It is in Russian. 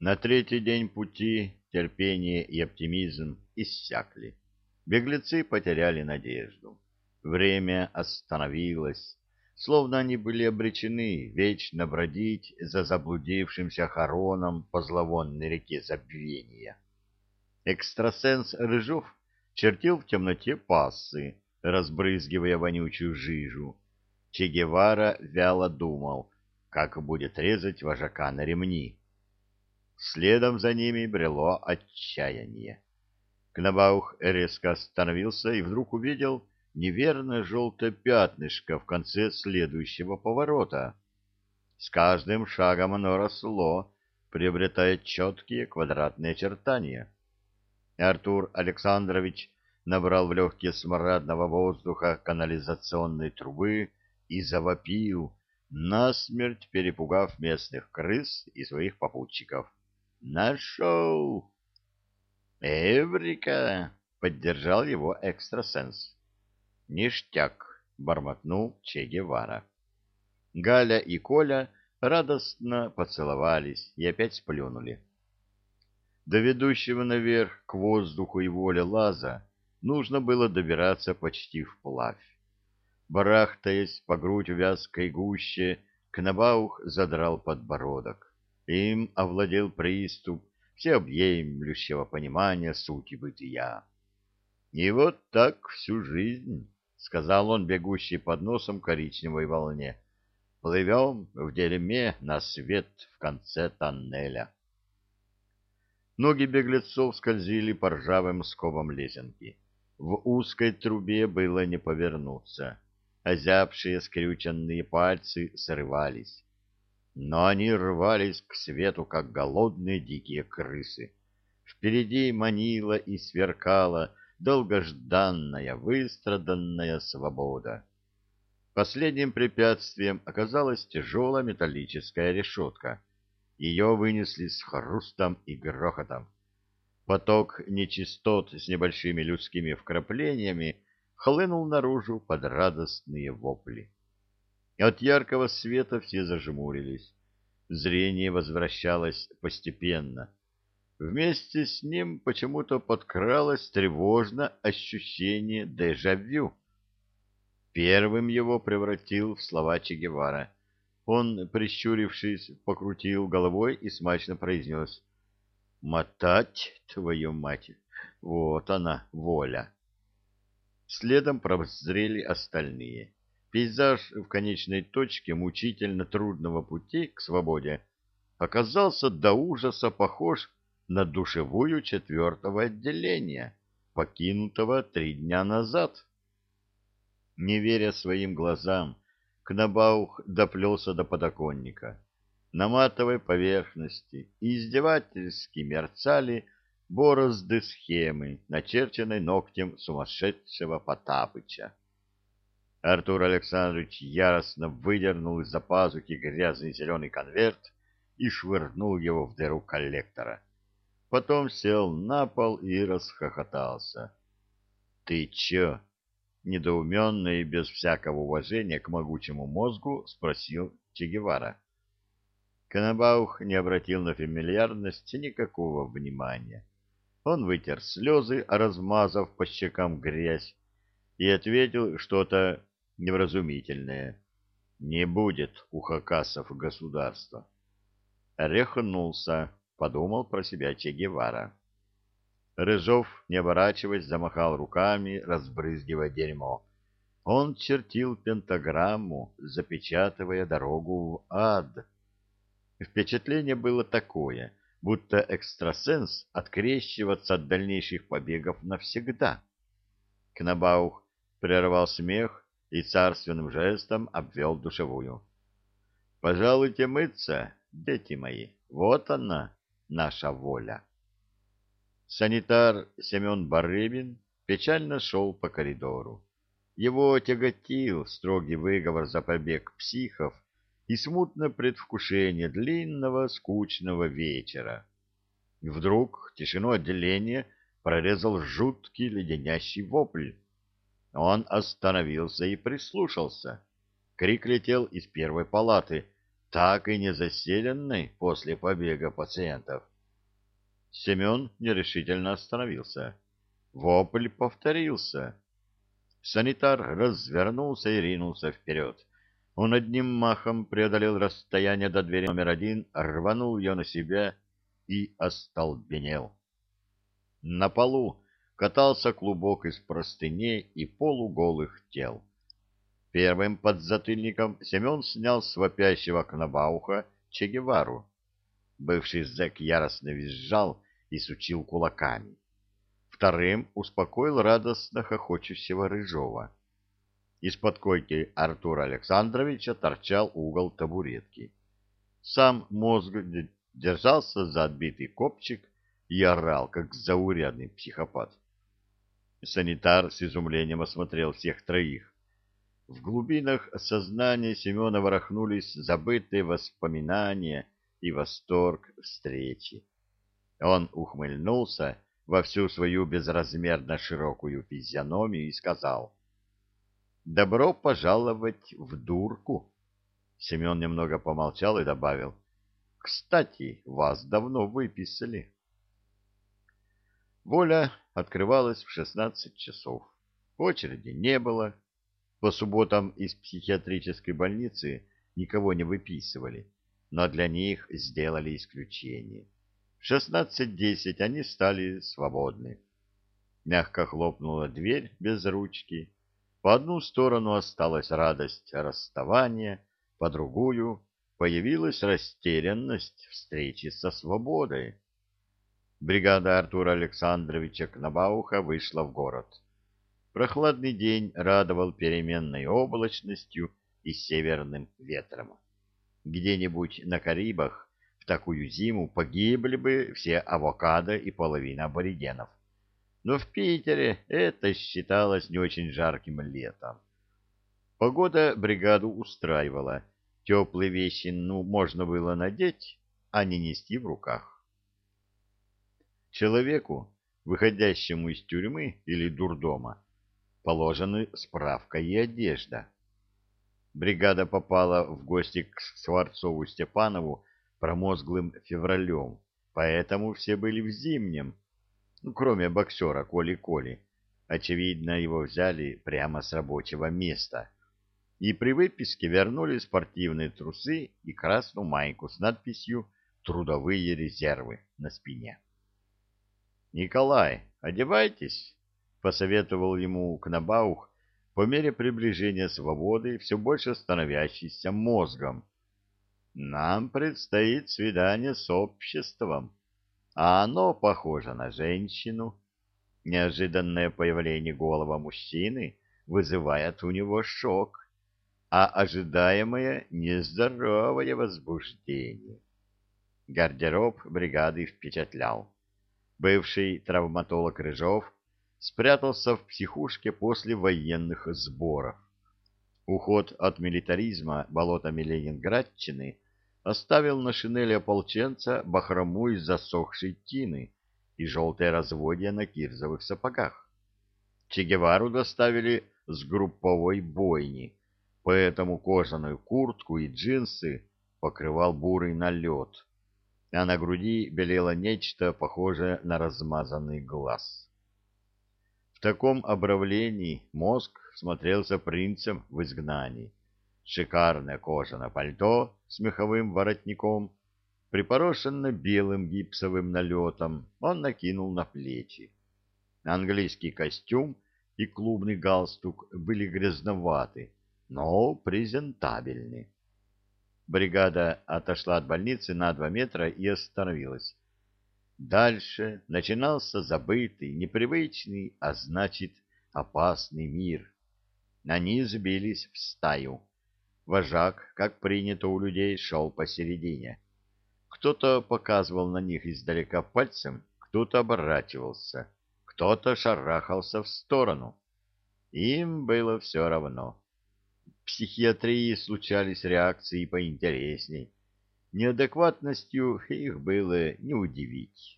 На третий день пути терпение и оптимизм иссякли. Беглецы потеряли надежду. Время остановилось, словно они были обречены вечно бродить за заблудившимся хороном по зловонной реке забвения. Экстрасенс Рыжов чертил в темноте пассы, разбрызгивая вонючую жижу. Че Гевара вяло думал, как будет резать вожака на ремни. Следом за ними брело отчаяние. Кнабаух резко остановился и вдруг увидел неверное желтое пятнышко в конце следующего поворота. С каждым шагом оно росло, приобретая четкие квадратные очертания. Артур Александрович набрал в легкие смрадного воздуха канализационной трубы и завопил, насмерть перепугав местных крыс и своих попутчиков. «Нашел!» «Эврика!» — поддержал его экстрасенс. «Ништяк!» — бормотнул Че Гевара. Галя и Коля радостно поцеловались и опять сплюнули. До ведущего наверх к воздуху и воле лаза нужно было добираться почти вплавь. Барахтаясь по грудь вязкой гуще, Кнабаух задрал подбородок. Им овладел приступ всеобъемлющего понимания сути бытия. «И вот так всю жизнь», — сказал он, бегущий под носом коричневой волне, — «плывем в дерьме на свет в конце тоннеля». Ноги беглецов скользили по ржавым скобам лесенки. В узкой трубе было не повернуться. Озябшие скрюченные пальцы срывались но они рвались к свету, как голодные дикие крысы. Впереди манила и сверкала долгожданная, выстраданная свобода. Последним препятствием оказалась тяжелая металлическая решетка. Ее вынесли с хрустом и грохотом. Поток нечистот с небольшими людскими вкраплениями хлынул наружу под радостные вопли. От яркого света все зажмурились. Зрение возвращалось постепенно. Вместе с ним почему-то подкралось тревожно ощущение дежавю. Первым его превратил в слова Че Гевара. Он, прищурившись, покрутил головой и смачно произнес «Мотать, твою мать! Вот она, воля!» Следом прозрели остальные. Пейзаж в конечной точке мучительно трудного пути к свободе оказался до ужаса похож на душевую четвертого отделения, покинутого три дня назад. Не веря своим глазам, Кнабаух доплелся до подоконника. На матовой поверхности издевательски мерцали борозды схемы, начерченной ногтем сумасшедшего Потапыча. Артур Александрович яростно выдернул из-за пазухи грязный зеленый конверт и швырнул его в дыру коллектора. Потом сел на пол и расхохотался. — Ты чё? — недоуменно и без всякого уважения к могучему мозгу спросил Че Гевара. Канабаух не обратил на фамильярность никакого внимания. Он вытер слезы, размазав по щекам грязь, и ответил что-то невразумительное. Не будет у хакасов государства. Рехнулся, подумал про себя Че Гевара. Рыжов, не оборачиваясь, замахал руками, разбрызгивая дерьмо. Он чертил пентаграмму, запечатывая дорогу в ад. Впечатление было такое, будто экстрасенс открещиваться от дальнейших побегов навсегда. Кнабаух прервал смех и царственным жестом обвел душевую. — Пожалуйте мыться, дети мои, вот она, наша воля. Санитар Семен Барыбин печально шел по коридору. Его тяготил строгий выговор за побег психов и смутное предвкушение длинного скучного вечера. Вдруг тишину отделения прорезал жуткий леденящий вопль. Он остановился и прислушался. Крик летел из первой палаты. так и не заселенной после побега пациентов. Семен нерешительно остановился. Вопль повторился. Санитар развернулся и ринулся вперед. Он одним махом преодолел расстояние до двери номер один, рванул ее на себя и остолбенел. На полу катался клубок из простыней и полуголых тел. Первым подзатыльником Семен снял с вопящего Кнабауха Че Гевару. Бывший зэк яростно визжал и сучил кулаками. Вторым успокоил радостно хохочущего Рыжова. Из-под койки Артура Александровича торчал угол табуретки. Сам мозг держался за отбитый копчик и орал, как заурядный психопат. Санитар с изумлением осмотрел всех троих. В глубинах сознания Семена ворохнулись забытые воспоминания и восторг встречи. Он ухмыльнулся во всю свою безразмерно широкую физиономию и сказал «Добро пожаловать в дурку!» Семен немного помолчал и добавил «Кстати, вас давно выписали». Воля открывалась в шестнадцать часов. Очереди не было. По субботам из психиатрической больницы никого не выписывали, но для них сделали исключение. В шестнадцать десять они стали свободны. Мягко хлопнула дверь без ручки. По одну сторону осталась радость расставания, по другую появилась растерянность встречи со свободой бригада Артура Александровича Кнабауха вышла в город. Прохладный день радовал переменной облачностью и северным ветром. Где-нибудь на Карибах в такую зиму погибли бы все авокадо и половина аборигенов. Но в Питере это считалось не очень жарким летом. Погода бригаду устраивала. Теплые вещи, ну, можно было надеть, а не нести в руках. Человеку, выходящему из тюрьмы или дурдома, положены справка и одежда. Бригада попала в гости к Скворцову-Степанову промозглым февралем, поэтому все были в зимнем, ну, кроме боксера Коли-Коли. Очевидно, его взяли прямо с рабочего места. И при выписке вернули спортивные трусы и красную майку с надписью «Трудовые резервы» на спине. «Николай, одевайтесь», — посоветовал ему Кнабаух по мере приближения свободы, все больше становящийся мозгом. «Нам предстоит свидание с обществом, а оно похоже на женщину». Неожиданное появление голого мужчины вызывает у него шок, а ожидаемое нездоровое возбуждение. Гардероб бригады впечатлял. Бывший травматолог Рыжов спрятался в психушке после военных сборов. Уход от милитаризма болотами Ленинградчины оставил на шинели ополченца бахрому из засохшей тины и желтое разводье на кирзовых сапогах. Че Гевару доставили с групповой бойни, поэтому кожаную куртку и джинсы покрывал бурый налет, а на груди белело нечто похожее на размазанный глаз. В таком обравлении мозг смотрелся принцем в изгнании. Шикарное кожаное пальто с меховым воротником, припорошенное белым гипсовым налетом, он накинул на плечи. Английский костюм и клубный галстук были грязноваты, но презентабельны. Бригада отошла от больницы на два метра и остановилась. Дальше начинался забытый, непривычный, а значит, опасный мир. Они сбились в стаю. Вожак, как принято у людей, шел посередине. Кто-то показывал на них издалека пальцем, кто-то оборачивался, кто-то шарахался в сторону. Им было все равно психиатрии случались реакции поинтересней. Неадекватностью их было не удивить.